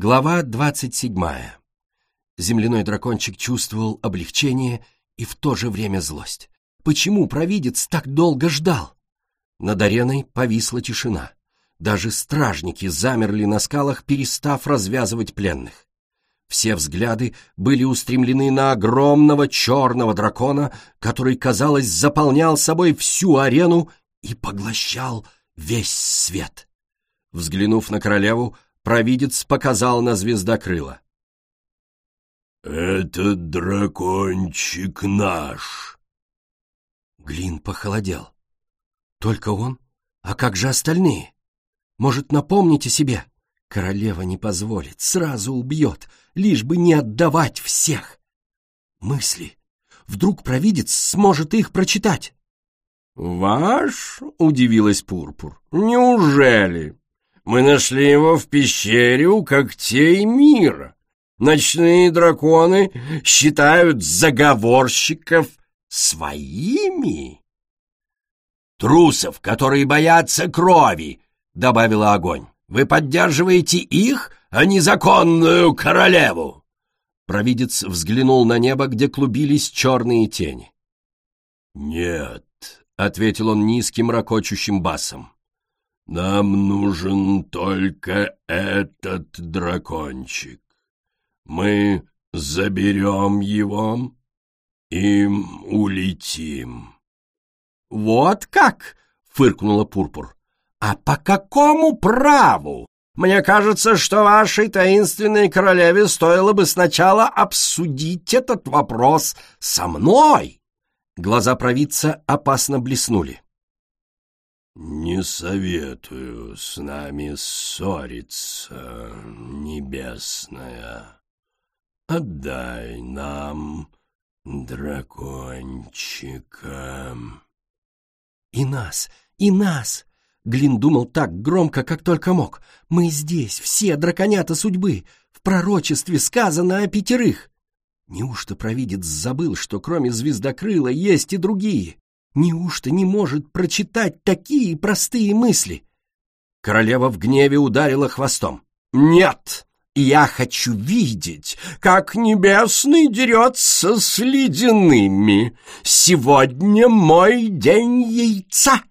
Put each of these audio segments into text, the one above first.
Глава двадцать седьмая. Земляной дракончик чувствовал облегчение и в то же время злость. Почему провидец так долго ждал? Над ареной повисла тишина. Даже стражники замерли на скалах, перестав развязывать пленных. Все взгляды были устремлены на огромного черного дракона, который, казалось, заполнял собой всю арену и поглощал весь свет. Взглянув на королеву, провидец показал на звездокрыла. «Этот дракончик наш!» Глин похолодел. «Только он? А как же остальные? Может, напомните себе?» Королева не позволит, сразу убьет, лишь бы не отдавать всех. Мысли. Вдруг провидец сможет их прочитать. «Ваш?» — удивилась Пурпур. «Неужели? Мы нашли его в пещере у когтей мира. Ночные драконы считают заговорщиков своими?» «Трусов, которые боятся крови», — добавила огонь. «Вы поддерживаете их, а не законную королеву!» Провидец взглянул на небо, где клубились черные тени. «Нет, — ответил он низким ракочущим басом. «Нам нужен только этот дракончик. Мы заберем его и улетим». «Вот как?» — фыркнула Пурпур. «А по какому праву? Мне кажется, что вашей таинственной королеве стоило бы сначала обсудить этот вопрос со мной». Глаза провидца опасно блеснули. «Не советую с нами ссориться, небесная. Отдай нам дракончика». «И нас, и нас!» Глин думал так громко, как только мог. «Мы здесь, все драконята судьбы. В пророчестве сказано о пятерых. Неужто провидец забыл, что кроме звездокрыла есть и другие? Неужто не может прочитать такие простые мысли? Королева в гневе ударила хвостом. «Нет! Я хочу видеть, как небесный дерется с ледяными. Сегодня мой день яйца!»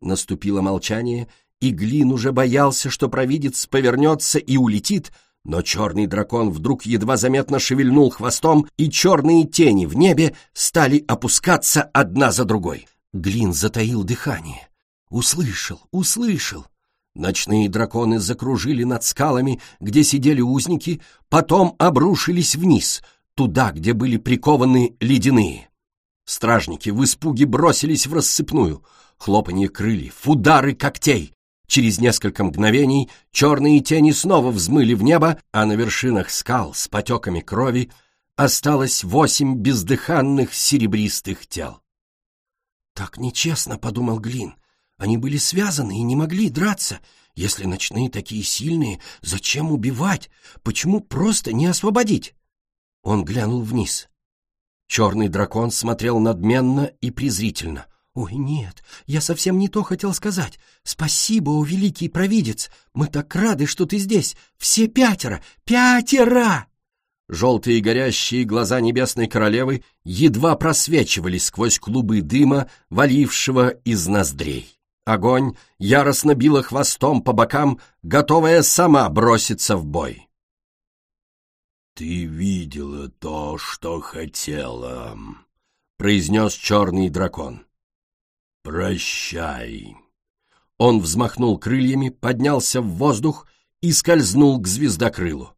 Наступило молчание, и Глин уже боялся, что провидец повернется и улетит, но черный дракон вдруг едва заметно шевельнул хвостом, и черные тени в небе стали опускаться одна за другой. Глин затаил дыхание. Услышал, услышал. Ночные драконы закружили над скалами, где сидели узники, потом обрушились вниз, туда, где были прикованы ледяные. Стражники в испуге бросились в рассыпную. Хлопанье крыльев, удары когтей. Через несколько мгновений черные тени снова взмыли в небо, а на вершинах скал с потеками крови осталось восемь бездыханных серебристых тел. «Так нечестно», — подумал Глин. «Они были связаны и не могли драться. Если ночные такие сильные, зачем убивать? Почему просто не освободить?» Он глянул вниз. Черный дракон смотрел надменно и презрительно. «Ой, нет, я совсем не то хотел сказать. Спасибо, о великий провидец! Мы так рады, что ты здесь! Все пятеро! Пятеро!» Желтые горящие глаза небесной королевы едва просвечивали сквозь клубы дыма, валившего из ноздрей. Огонь яростно била хвостом по бокам, готовая сама броситься в бой. «Ты видела то, что хотела», — произнес черный дракон. «Прощай!» Он взмахнул крыльями, поднялся в воздух и скользнул к звездокрылу.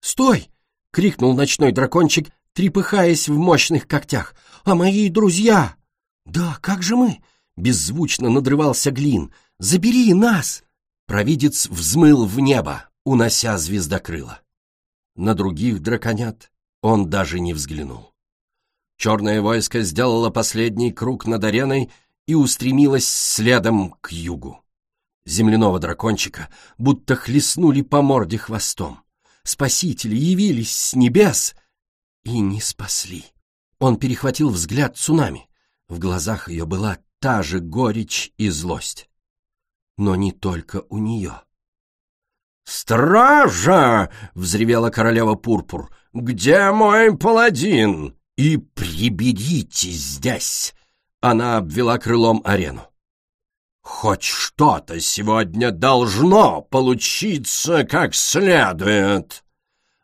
«Стой!» — крикнул ночной дракончик, трепыхаясь в мощных когтях. «А мои друзья!» «Да, как же мы?» — беззвучно надрывался Глин. «Забери нас!» Провидец взмыл в небо, унося звездокрыла. На других драконят он даже не взглянул. Черное войско сделало последний круг над ареной и устремилось следом к югу. Земляного дракончика будто хлестнули по морде хвостом. Спасители явились с небес и не спасли. Он перехватил взгляд цунами. В глазах ее была та же горечь и злость. Но не только у нее. «Стража!» — взревела королева Пурпур. «Где мой паладин?» «И приберите здесь!» Она обвела крылом арену. «Хоть что-то сегодня должно получиться как следует!»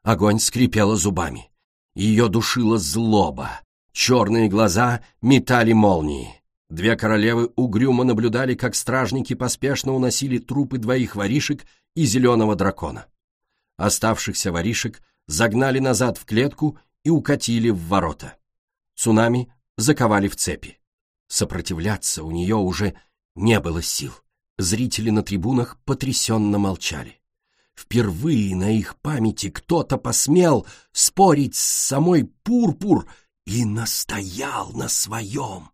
Огонь скрипела зубами. Ее душила злоба. Черные глаза метали молнии. Две королевы угрюмо наблюдали, как стражники поспешно уносили трупы двоих воришек и зеленого дракона. Оставшихся воришек загнали назад в клетку и укатили в ворота. Цунами заковали в цепи. Сопротивляться у нее уже не было сил. Зрители на трибунах потрясенно молчали. Впервые на их памяти кто-то посмел спорить с самой Пурпур и настоял на своем.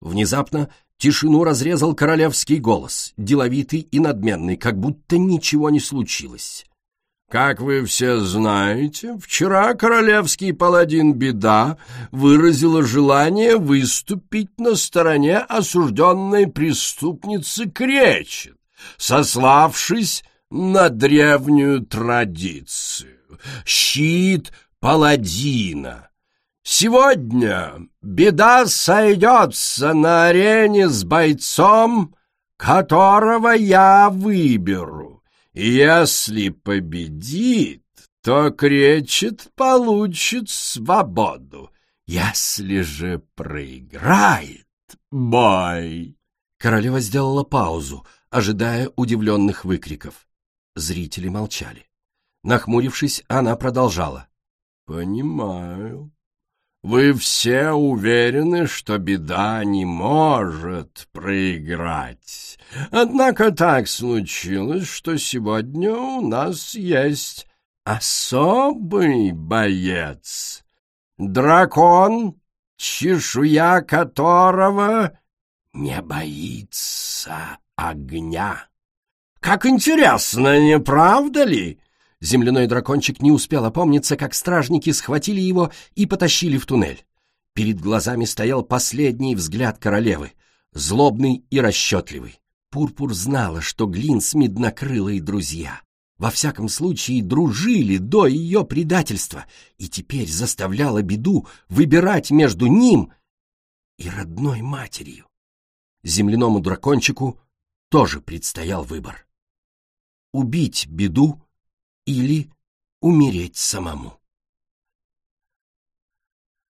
Внезапно тишину разрезал королевский голос, деловитый и надменный, как будто ничего не случилось. Как вы все знаете, вчера королевский паладин Беда выразила желание выступить на стороне осужденной преступницы Кречет, сославшись на древнюю традицию — щит паладина. Сегодня Беда сойдется на арене с бойцом, которого я выберу. Если победит, то Кречет получит свободу. Если же проиграет, бой. Королева сделала паузу, ожидая удивленных выкриков. Зрители молчали. Нахмурившись, она продолжала. «Понимаю. Вы все уверены, что беда не может проиграть. Однако так случилось, что сегодня у нас есть особый боец. Дракон, чешуя которого не боится огня. Как интересно, не правда ли? Земляной дракончик не успел опомниться, как стражники схватили его и потащили в туннель. Перед глазами стоял последний взгляд королевы, злобный и расчетливый. Пурпур знала, что Глин с Меднокрылой друзья. Во всяком случае, дружили до ее предательства, и теперь заставляла беду выбирать между ним и родной матерью. Земляному дракончику тоже предстоял выбор. Убить беду или умереть самому.